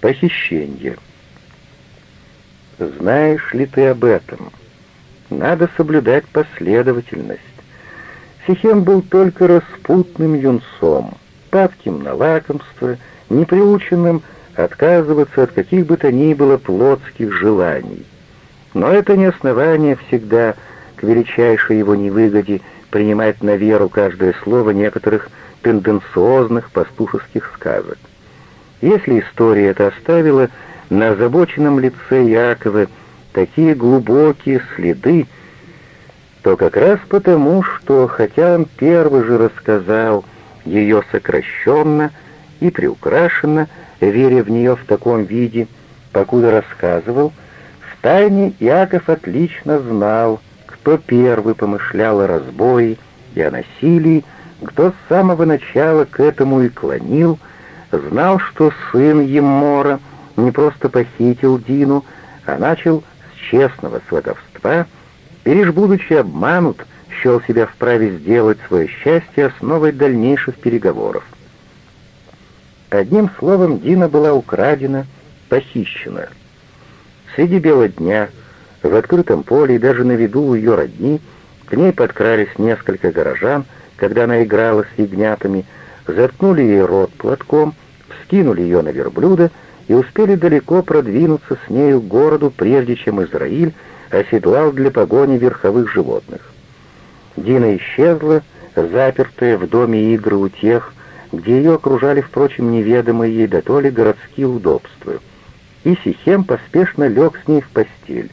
Похищение. Знаешь ли ты об этом? Надо соблюдать последовательность. Сихем был только распутным юнцом, падким на лакомство, неприученным отказываться от каких бы то ни было плотских желаний. Но это не основание всегда к величайшей его невыгоде принимать на веру каждое слово некоторых тенденциозных пастушеских сказок. Если история это оставила на озабоченном лице Якова такие глубокие следы, то как раз потому, что, хотя он первый же рассказал ее сокращенно и приукрашенно, веря в нее в таком виде, покуда рассказывал, в тайне Яков отлично знал, кто первый помышлял о разбое и о насилии, кто с самого начала к этому и клонил, знал, что сын Емора не просто похитил Дину, а начал с честного сватовства, и лишь будучи обманут, счел себя вправе сделать свое счастье основой дальнейших переговоров. Одним словом, Дина была украдена, похищена. Среди бела дня, в открытом поле и даже на виду у ее родни, к ней подкрались несколько горожан, когда она играла с ягнятами, заткнули ей рот платком, вскинули ее на верблюда и успели далеко продвинуться с нею к городу, прежде чем Израиль оседлал для погони верховых животных. Дина исчезла, запертая в доме игры у тех, где ее окружали, впрочем, неведомые ей до то ли городские удобства. И Сихем поспешно лег с ней в постель,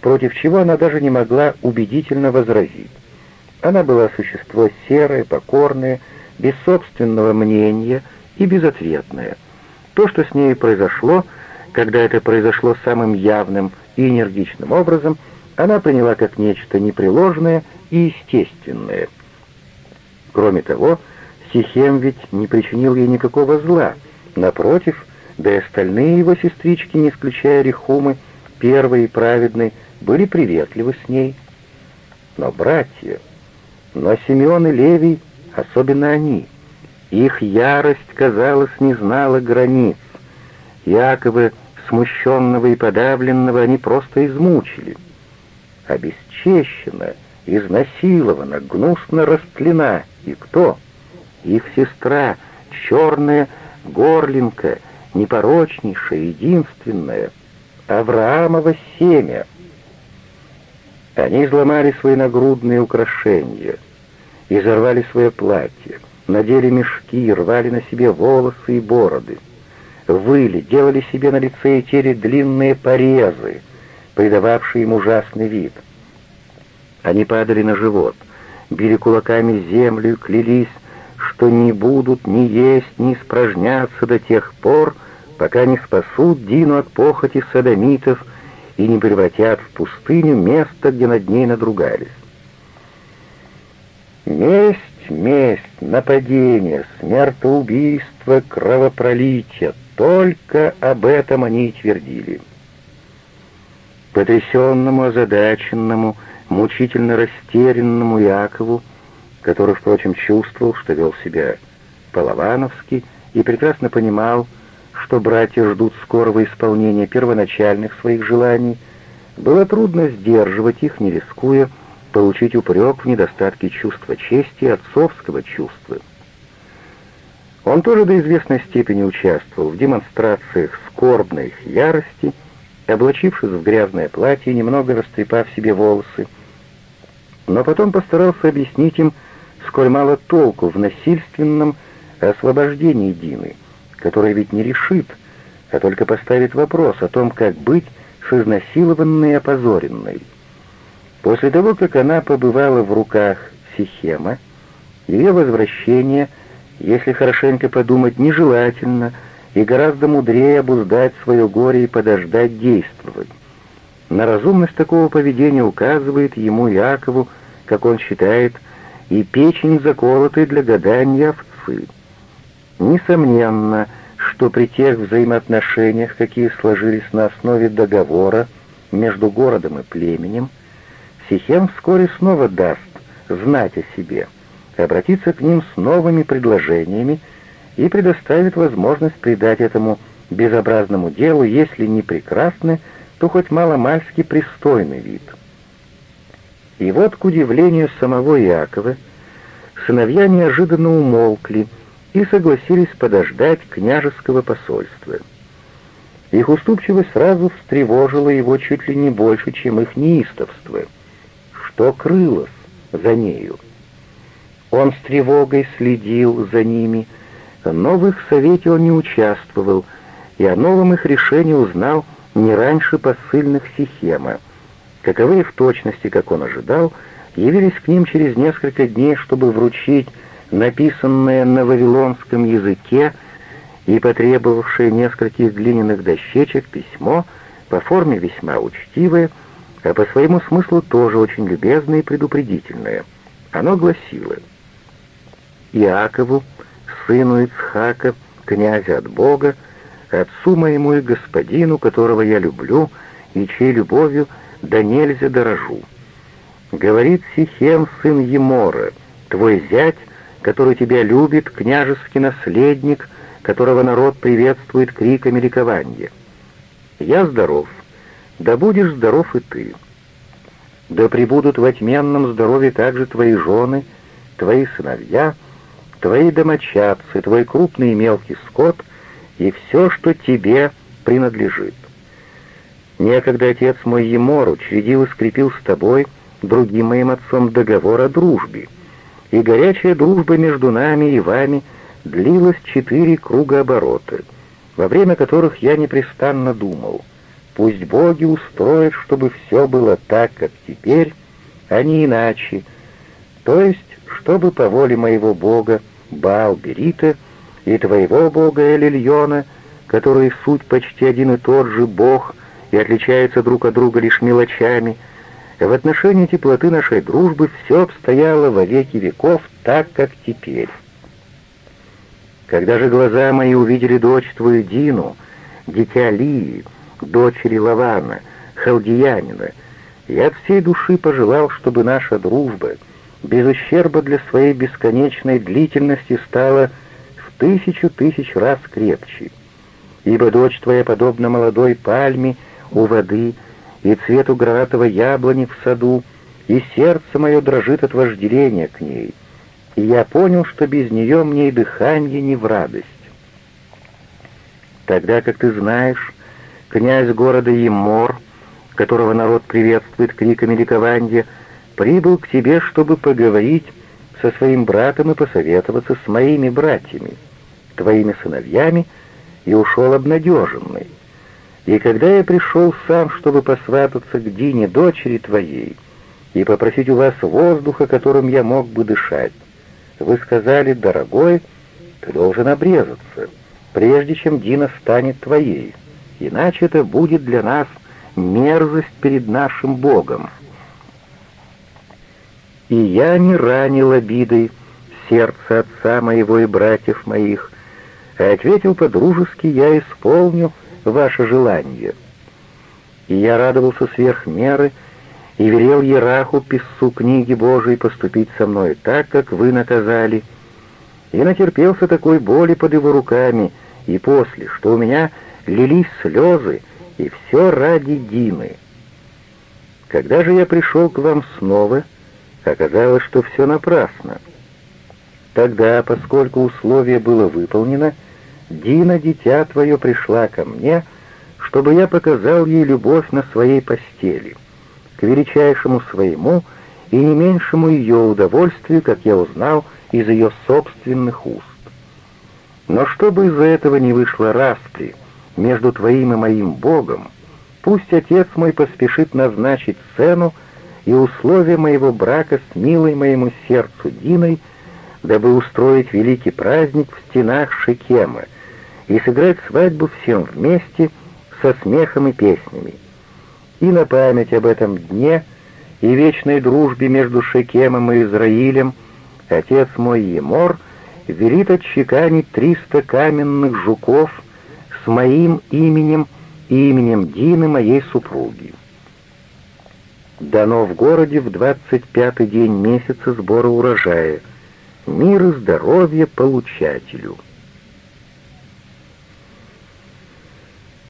против чего она даже не могла убедительно возразить. Она была существо серое, покорное, без собственного мнения и безответное. То, что с ней произошло, когда это произошло самым явным и энергичным образом, она приняла как нечто непреложное и естественное. Кроме того, Сихем ведь не причинил ей никакого зла. Напротив, да и остальные его сестрички, не исключая Рихумы, первой и праведной, были приветливы с ней. Но братья... Но Симеон и Левий, особенно они, их ярость, казалось, не знала границ. Якова, смущенного и подавленного, они просто измучили. Обесчещена, изнасилована, гнусно растлена. И кто? Их сестра, черная горлинка, непорочнейшая, единственная, Авраамова семя. Они изломали свои нагрудные украшения, изорвали свое платье, надели мешки, рвали на себе волосы и бороды, выли, делали себе на лице и теле длинные порезы, придававшие им ужасный вид. Они падали на живот, били кулаками землю, клялись, что не будут ни есть, ни испражняться до тех пор, пока не спасут Дину от похоти садомитов и не превратят в пустыню место, где над ней надругались. Месть, месть, нападение, смертоубийство, кровопролитие — только об этом они и твердили. Потрясенному, озадаченному, мучительно растерянному Якову, который, впрочем, чувствовал, что вел себя Половановски и прекрасно понимал, что братья ждут скорого исполнения первоначальных своих желаний, было трудно сдерживать их, не рискуя получить упрек в недостатке чувства чести и отцовского чувства. Он тоже до известной степени участвовал в демонстрациях скорбной их ярости, облачившись в грязное платье и немного растрепав себе волосы, но потом постарался объяснить им, сколь мало толку в насильственном освобождении Дины — который ведь не решит, а только поставит вопрос о том, как быть с изнасилованной и опозоренной. После того, как она побывала в руках Сихема, ее возвращение, если хорошенько подумать, нежелательно и гораздо мудрее обуздать свое горе и подождать действовать. На разумность такого поведения указывает ему Якову, как он считает, и печень заколотой для гадания овцы. Несомненно, что при тех взаимоотношениях, какие сложились на основе договора между городом и племенем, Сихем вскоре снова даст знать о себе, обратиться к ним с новыми предложениями и предоставит возможность придать этому безобразному делу, если не прекрасный, то хоть мало-мальски пристойный вид. И вот, к удивлению самого Иакова, сыновья неожиданно умолкли и согласились подождать княжеского посольства. Их уступчивость сразу встревожила его чуть ли не больше, чем их неистовство. Что крылось за нею? Он с тревогой следил за ними, но в их совете он не участвовал, и о новом их решении узнал не раньше посыльных Сихема. Каковые в точности, как он ожидал, явились к ним через несколько дней, чтобы вручить написанное на вавилонском языке и потребовавшее нескольких глиняных дощечек письмо, по форме весьма учтивое, а по своему смыслу тоже очень любезное и предупредительное. Оно гласило «Иакову, сыну Ицхака, князя от Бога, отцу моему и господину, которого я люблю, и чьей любовью да нельзя дорожу. Говорит Сихем, сын Емора, твой зять, который тебя любит, княжеский наследник, которого народ приветствует криками ликования. Я здоров, да будешь здоров и ты. Да пребудут в отменном здоровье также твои жены, твои сыновья, твои домочадцы, твой крупный и мелкий скот и все, что тебе принадлежит. Некогда отец мой Емор учредил и скрепил с тобой, другим моим отцом, договор о дружбе, и горячая дружба между нами и вами длилась четыре круга оборота, во время которых я непрестанно думал, пусть боги устроят, чтобы все было так, как теперь, а не иначе, то есть, чтобы по воле моего бога Баал-Берита и твоего бога Элильона, которые суть почти один и тот же бог и отличаются друг от друга лишь мелочами, в отношении теплоты нашей дружбы все обстояло во веки веков так, как теперь. Когда же глаза мои увидели дочь твою Дину, дитя Лии, дочери Лавана, халдиянина, я от всей души пожелал, чтобы наша дружба, без ущерба для своей бесконечной длительности, стала в тысячу тысяч раз крепче. Ибо дочь твоя подобна молодой пальме у воды и цвету гранатовой яблони в саду, и сердце мое дрожит от вожделения к ней. И я понял, что без нее мне и дыхание не в радость. Тогда, как ты знаешь, князь города Емор, которого народ приветствует криками ликования, прибыл к тебе, чтобы поговорить со своим братом и посоветоваться с моими братьями, твоими сыновьями, и ушел обнадеженный. И когда я пришел сам, чтобы посвататься к Дине, дочери твоей, и попросить у вас воздуха, которым я мог бы дышать, вы сказали, дорогой, ты должен обрезаться, прежде чем Дина станет твоей, иначе это будет для нас мерзость перед нашим Богом. И я не ранил обидой сердце отца моего и братьев моих, а ответил по-дружески, я исполню ваше желание. И я радовался сверх меры и велел Ераху, писцу книги Божией, поступить со мной так, как вы наказали, и натерпелся такой боли под его руками, и после, что у меня лились слезы, и все ради Дины. Когда же я пришел к вам снова, оказалось, что все напрасно. Тогда, поскольку условие было выполнено, Дина, дитя твое, пришла ко мне, чтобы я показал ей любовь на своей постели, к величайшему своему и не меньшему ее удовольствию, как я узнал из ее собственных уст. Но чтобы из-за этого не вышло распри между твоим и моим Богом, пусть отец мой поспешит назначить цену и условия моего брака с милой моему сердцу Диной, дабы устроить великий праздник в стенах Шекема и сыграть свадьбу всем вместе со смехом и песнями. И на память об этом дне и вечной дружбе между Шекемом и Израилем отец мой Емор велит отчеканить триста каменных жуков с моим именем и именем Дины, моей супруги. Дано в городе в двадцать пятый день месяца сбора урожая. Мир и здоровье получателю.